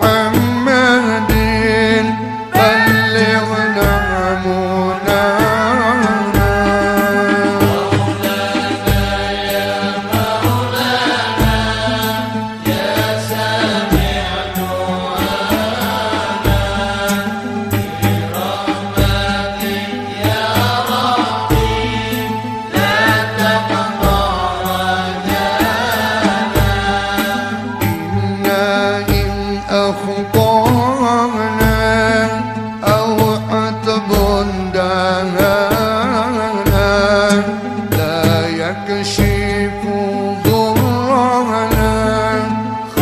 محمد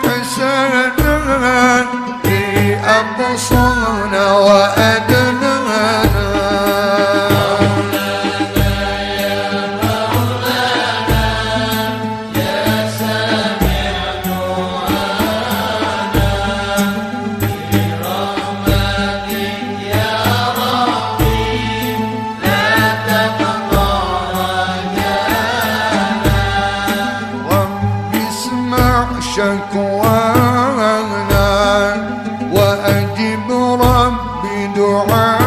وإحسانا في أقصانا وأدنانا وأجب ربي دعائي.